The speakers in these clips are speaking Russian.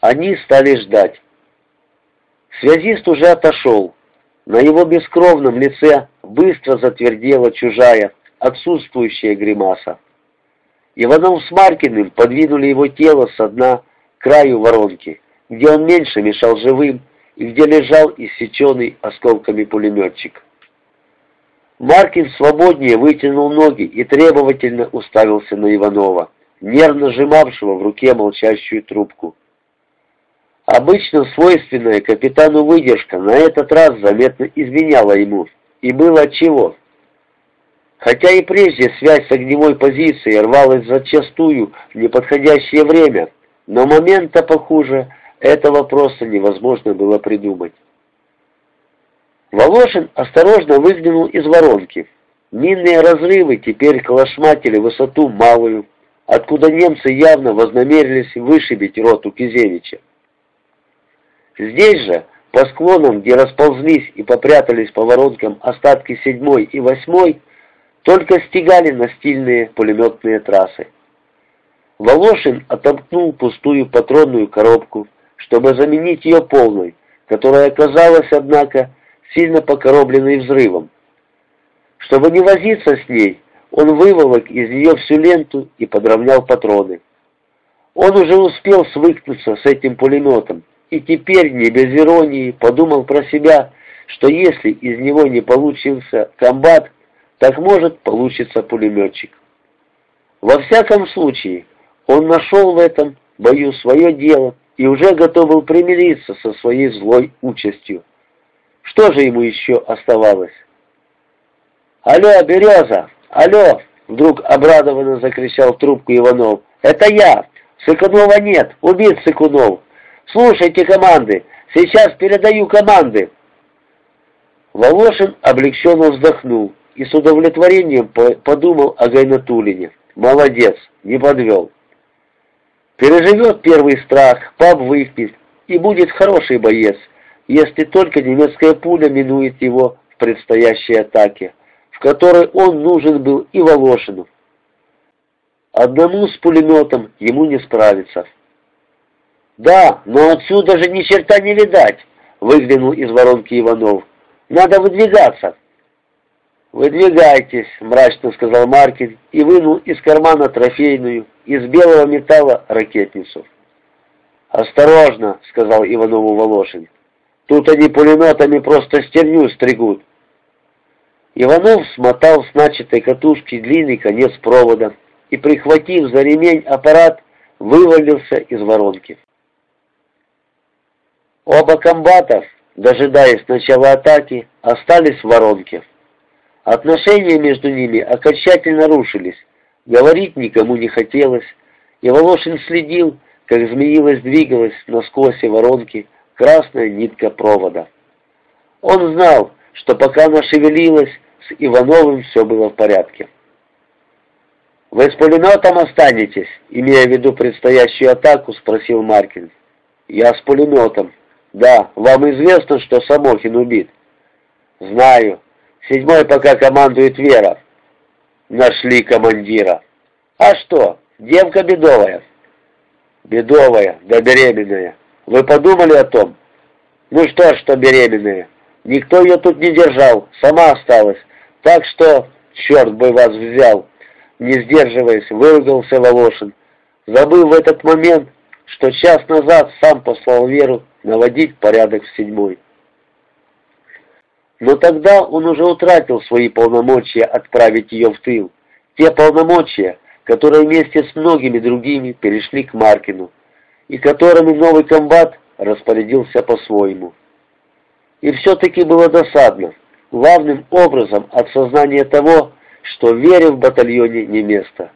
Они стали ждать. Связист уже отошел. На его бескровном лице быстро затвердела чужая, отсутствующая гримаса. Иванов с Маркиным подвинули его тело со дна к краю воронки, где он меньше мешал живым и где лежал иссеченный осколками пулеметчик. Маркин свободнее вытянул ноги и требовательно уставился на Иванова, нервно сжимавшего в руке молчащую трубку. Обычно свойственная капитану выдержка на этот раз заметно изменяла ему, и было отчего. Хотя и прежде связь с огневой позицией рвалась зачастую в неподходящее время, но момента похуже этого просто невозможно было придумать. Волошин осторожно выглянул из воронки. Минные разрывы теперь колошматили высоту малую, откуда немцы явно вознамерились вышибить роту Кизевича. Здесь же, по склонам, где расползлись и попрятались по воронкам остатки седьмой и восьмой, только стегали настильные пулеметные трассы. Волошин отомкнул пустую патронную коробку, чтобы заменить ее полной, которая оказалась, однако, сильно покоробленной взрывом. Чтобы не возиться с ней, он выволок из нее всю ленту и подровнял патроны. Он уже успел свыкнуться с этим пулеметом, и теперь, не без иронии, подумал про себя, что если из него не получился комбат, так может получится пулеметчик. Во всяком случае, он нашел в этом бою свое дело и уже готов был примириться со своей злой участью. Что же ему еще оставалось? «Алло, Береза! Алло!» Вдруг обрадованно закричал трубку Иванов. «Это я! Сыкунова нет! Убит Сыкунов! Слушайте команды! Сейчас передаю команды!» Волошин облегченно вздохнул и с удовлетворением подумал о Гайнатулине. Молодец, не подвел. Переживет первый страх, пап выпьет, и будет хороший боец, если только немецкая пуля минует его в предстоящей атаке, в которой он нужен был и Волошину. Одному с пулеметом ему не справиться. «Да, но отсюда же ни черта не видать!» — выглянул из воронки Иванов. «Надо выдвигаться!» «Выдвигайтесь», — мрачно сказал Маркин и вынул из кармана трофейную, из белого металла ракетницу. «Осторожно», — сказал Иванову Волошин. «Тут они пулеметами просто стерню стригут». Иванов смотал с начатой катушки длинный конец провода и, прихватив за ремень аппарат, вывалился из воронки. Оба комбата, дожидаясь начала атаки, остались в воронке. Отношения между ними окончательно рушились, говорить никому не хотелось, и Волошин следил, как змеилась двигалась на скосе воронки красная нитка провода. Он знал, что пока она шевелилась, с Ивановым все было в порядке. «Вы с пулеметом останетесь?» Имея в виду предстоящую атаку, спросил Маркин. «Я с пулеметом. Да, вам известно, что Самохин убит?» «Знаю. Седьмой пока командует Вера. Нашли командира. А что, девка бедовая? Бедовая, да беременная. Вы подумали о том? Ну что ж, что беременная. Никто ее тут не держал, сама осталась. Так что, черт бы вас взял. Не сдерживаясь, выругался Волошин, забыл в этот момент, что час назад сам послал Веру наводить порядок в седьмой. Но тогда он уже утратил свои полномочия отправить ее в тыл. Те полномочия, которые вместе с многими другими перешли к Маркину, и которыми новый комбат распорядился по-своему. И все-таки было досадно, главным образом от сознания того, что вере в батальоне не место.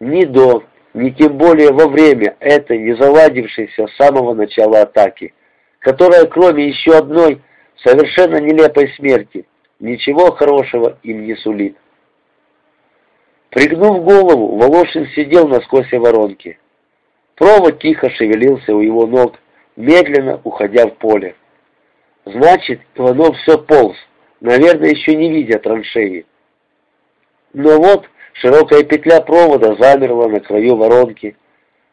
Ни до, ни тем более во время этой не заладившейся с самого начала атаки, которая кроме еще одной совершенно нелепой смерти, ничего хорошего им не сулит. Пригнув голову, Волошин сидел на скосе воронки. Провод тихо шевелился у его ног, медленно уходя в поле. Значит, Иванов все полз, наверное, еще не видя траншеи. Но вот широкая петля провода замерла на краю воронки.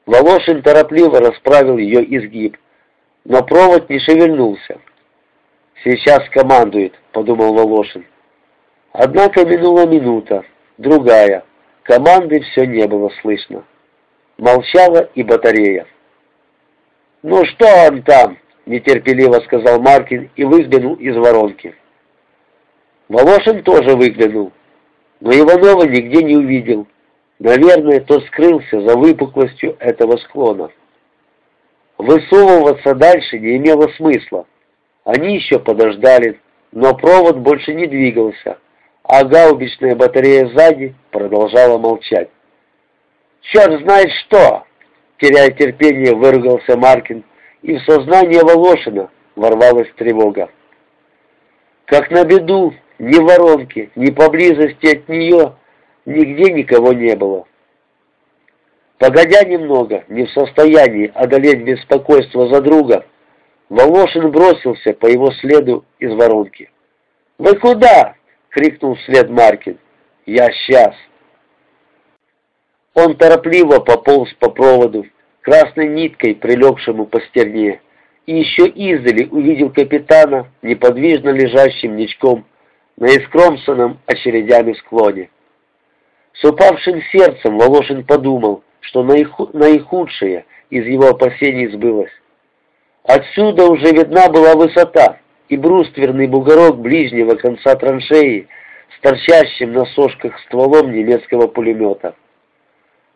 Волошин торопливо расправил ее изгиб, но провод не шевельнулся. «Сейчас командует», — подумал Волошин. Однако минула минута, другая. Команды все не было слышно. Молчала и батарея. «Ну что он там?» — нетерпеливо сказал Маркин и выглянул из воронки. Волошин тоже выглянул, но Иванова нигде не увидел. Наверное, тот скрылся за выпуклостью этого склона. Высовываться дальше не имело смысла. Они еще подождали, но провод больше не двигался, а гаубичная батарея сзади продолжала молчать. «Черт знает что!» Теряя терпение, выругался Маркин, и в сознание Волошина ворвалась тревога. Как на беду, ни в воронке, ни поблизости от нее нигде никого не было. Погодя немного, не в состоянии одолеть беспокойство за друга, Волошин бросился по его следу из воронки. «Вы куда?» — крикнул вслед Маркин. «Я сейчас». Он торопливо пополз по проводу, красной ниткой, прилегшему по стерне, и еще издали увидел капитана, неподвижно лежащим ничком на искромсанном очередями склоне. С упавшим сердцем Волошин подумал, что наихудшее из его опасений сбылось. Отсюда уже видна была высота, и брустверный бугорок ближнего конца траншеи с торчащим на сошках стволом немецкого пулемета.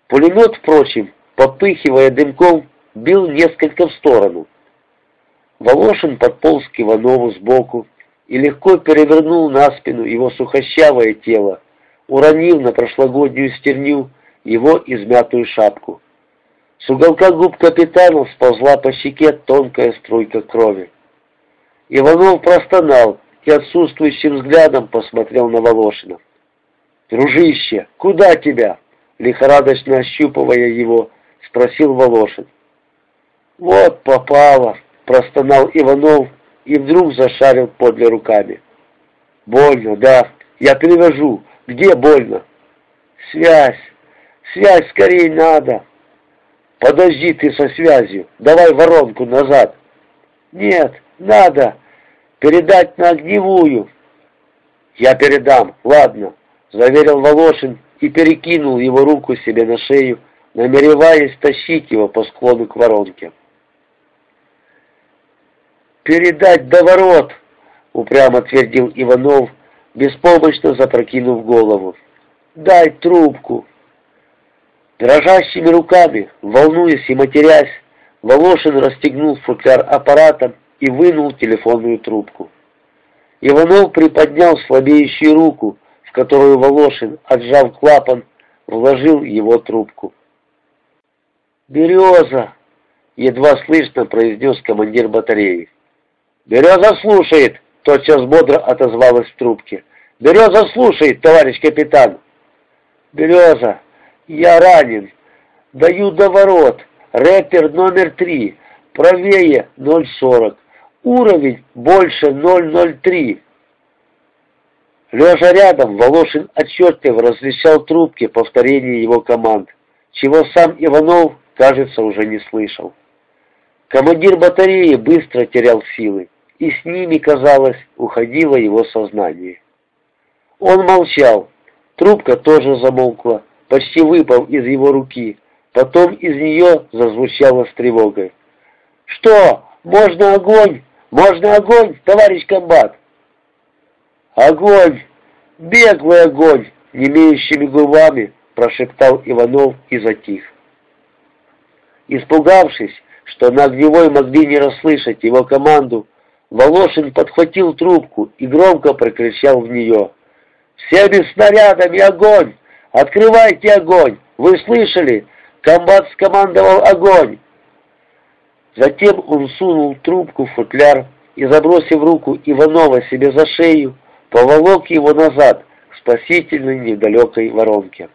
Пулемет, впрочем, попыхивая дымком, бил несколько в сторону. Волошин подполз к Иванову сбоку и легко перевернул на спину его сухощавое тело, уронив на прошлогоднюю стерню его измятую шапку. С уголка губ капитана сползла по щеке тонкая струйка крови. Иванов простонал и отсутствующим взглядом посмотрел на Волошина. «Дружище, куда тебя?» Лихорадочно ощупывая его, спросил Волошин. «Вот попало!» — простонал Иванов и вдруг зашарил подле руками. «Больно, да. Я перевожу. Где больно?» «Связь! Связь скорее надо!» «Подожди ты со связью. Давай воронку назад». «Нет, надо. Передать на огневую». «Я передам. Ладно», — заверил Волошин и перекинул его руку себе на шею, намереваясь тащить его по склону к воронке. «Передать до ворот!» — упрямо твердил Иванов, беспомощно запрокинув голову. «Дай трубку!» Дрожащими руками, волнуясь и матерясь, Волошин расстегнул футляр аппарата и вынул телефонную трубку. Иванов приподнял слабеющую руку, в которую Волошин, отжав клапан, вложил его трубку. «Береза!» — едва слышно произнес командир батареи. «Береза слушает!» — тотчас бодро отозвалась в трубке. «Береза слушает, товарищ капитан!» «Береза, я ранен. Даю до ворот. Рэпер номер три. Правее 0,40. Уровень больше 0,03. Лежа рядом, Волошин отчетливо различал трубки повторения его команд, чего сам Иванов, кажется, уже не слышал. Командир батареи быстро терял силы и с ними, казалось, уходило его сознание. Он молчал, трубка тоже замолкла, почти выпал из его руки, потом из нее зазвучало с тревогой. «Что? Можно огонь? Можно огонь, товарищ комбат?» «Огонь! Беглый огонь!» — немеющими губами прошептал Иванов и затих. Испугавшись, что на огневой могли не расслышать его команду, Волошин подхватил трубку и громко прокричал в нее. «Всеми снарядами огонь! Открывайте огонь! Вы слышали? Комбат скомандовал огонь!» Затем он сунул трубку в футляр и, забросив руку Иванова себе за шею, поволок его назад к спасительной недалекой воронке.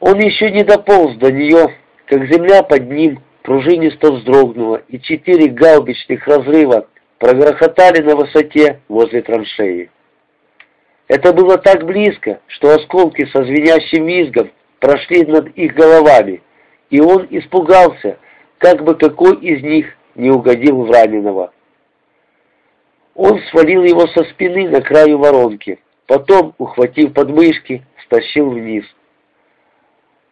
Он еще не дополз до нее, как земля под ним пружинисто вздрогнула, и четыре гаубичных разрыва прогрохотали на высоте возле траншеи. Это было так близко, что осколки со звенящим визгом прошли над их головами и он испугался, как бы какой из них не угодил в раненого. Он свалил его со спины на краю воронки, потом, ухватив подмышки, стащил вниз.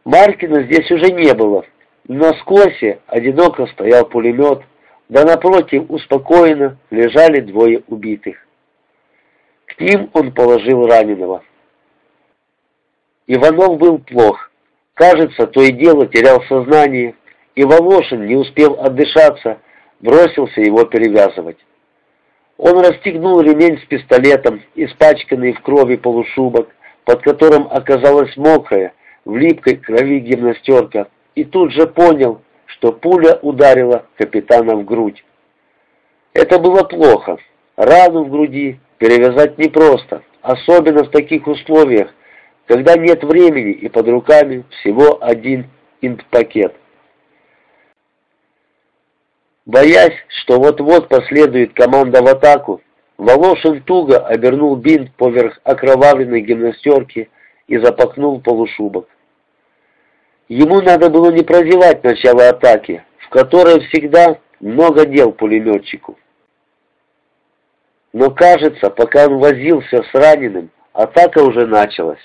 Маркина здесь уже не было. На скосе одиноко стоял пулемет, да напротив успокоенно лежали двое убитых. К ним он положил раненого. Иванов был плох. Кажется, то и дело терял сознание, и Волошин, не успев отдышаться, бросился его перевязывать. Он расстегнул ремень с пистолетом, испачканный в крови полушубок, под которым оказалась мокрая, в липкой крови гимнастерка, и тут же понял, что пуля ударила капитана в грудь. Это было плохо. Рану в груди перевязать непросто, особенно в таких условиях, когда нет времени и под руками всего один инт-пакет. Боясь, что вот-вот последует команда в атаку, Волошин туго обернул бинт поверх окровавленной гимнастерки и запахнул полушубок. Ему надо было не прозевать начало атаки, в которой всегда много дел пулеметчику. Но кажется, пока он возился с раненым, атака уже началась.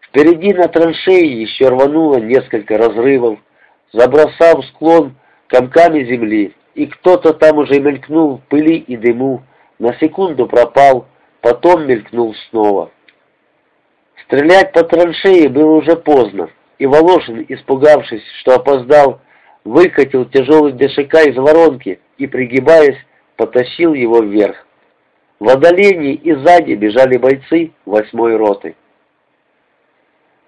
Впереди на траншеи еще рвануло несколько разрывов, забросав склон комками земли, и кто-то там уже мелькнул в пыли и дыму, на секунду пропал, потом мелькнул снова. Стрелять по траншеи было уже поздно, и Волошин, испугавшись, что опоздал, выкатил тяжелый ДШК из воронки и, пригибаясь, потащил его вверх. В отдалении и сзади бежали бойцы восьмой роты.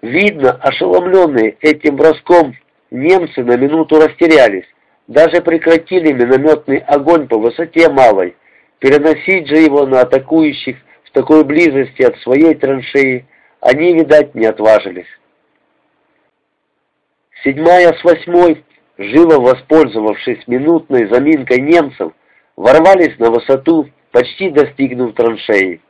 Видно, ошеломленные этим броском, немцы на минуту растерялись, даже прекратили минометный огонь по высоте малой. Переносить же его на атакующих в такой близости от своей траншеи они, видать, не отважились. Седьмая с восьмой, живо воспользовавшись минутной заминкой немцев, ворвались на высоту, почти достигнув траншеи.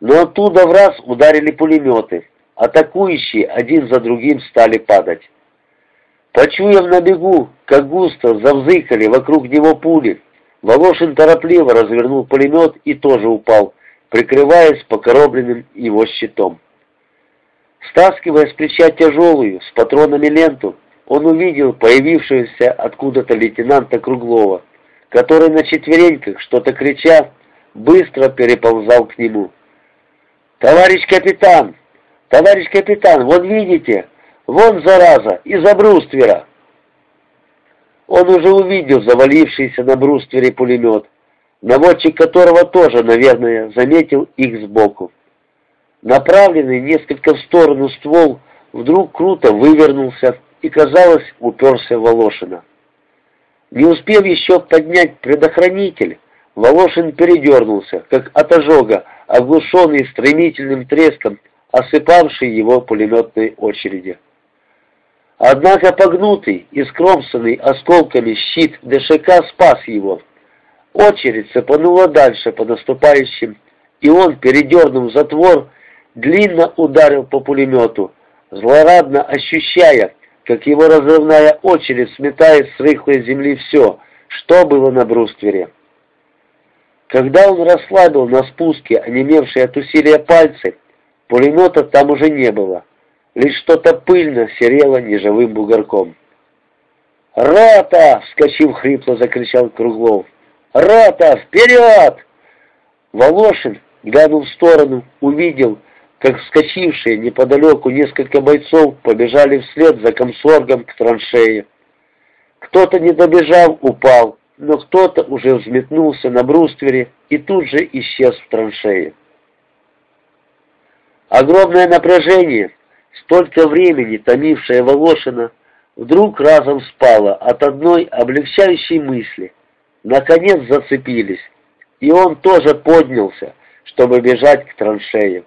Но оттуда в раз ударили пулеметы, атакующие один за другим стали падать. Почуяв на бегу, как густо завзыкали вокруг него пули, Волошин торопливо развернул пулемет и тоже упал, прикрываясь покоробленным его щитом. Стаскивая с плеча тяжелую, с патронами ленту, он увидел появившегося откуда-то лейтенанта Круглова, который на четвереньках, что-то крича, быстро переползал к нему. «Товарищ капитан! Товарищ капитан, вон видите, Вон, зараза, из-за бруствера!» Он уже увидел завалившийся на бруствере пулемет, наводчик которого тоже, наверное, заметил их сбоку. Направленный несколько в сторону ствол вдруг круто вывернулся и, казалось, уперся в Волошина. Не успев еще поднять предохранитель, Волошин передернулся, как от ожога, оглушенный стремительным треском, осыпавший его пулеметной очереди. Однако погнутый и скромсанный осколками щит ДШК спас его. Очередь цепанула дальше по наступающим, и он, передернув затвор, длинно ударил по пулемету, злорадно ощущая, как его разрывная очередь сметает с рыхлой земли все, что было на бруствере. Когда он расслабил на спуске онемевшие от усилия пальцы, пулемета там уже не было лишь что-то пыльно серело неживым бугорком. «Рота!» — вскочив хрипло, закричал Круглов. «Рота! Вперед!» Волошин, глянув в сторону, увидел, как вскочившие неподалеку несколько бойцов побежали вслед за комсоргом к траншее. Кто-то, не добежав, упал, но кто-то уже взметнулся на бруствере и тут же исчез в траншее. Огромное напряжение, столько времени томившая Волошина, вдруг разом спала от одной облегчающей мысли. Наконец зацепились, и он тоже поднялся, чтобы бежать к траншеям.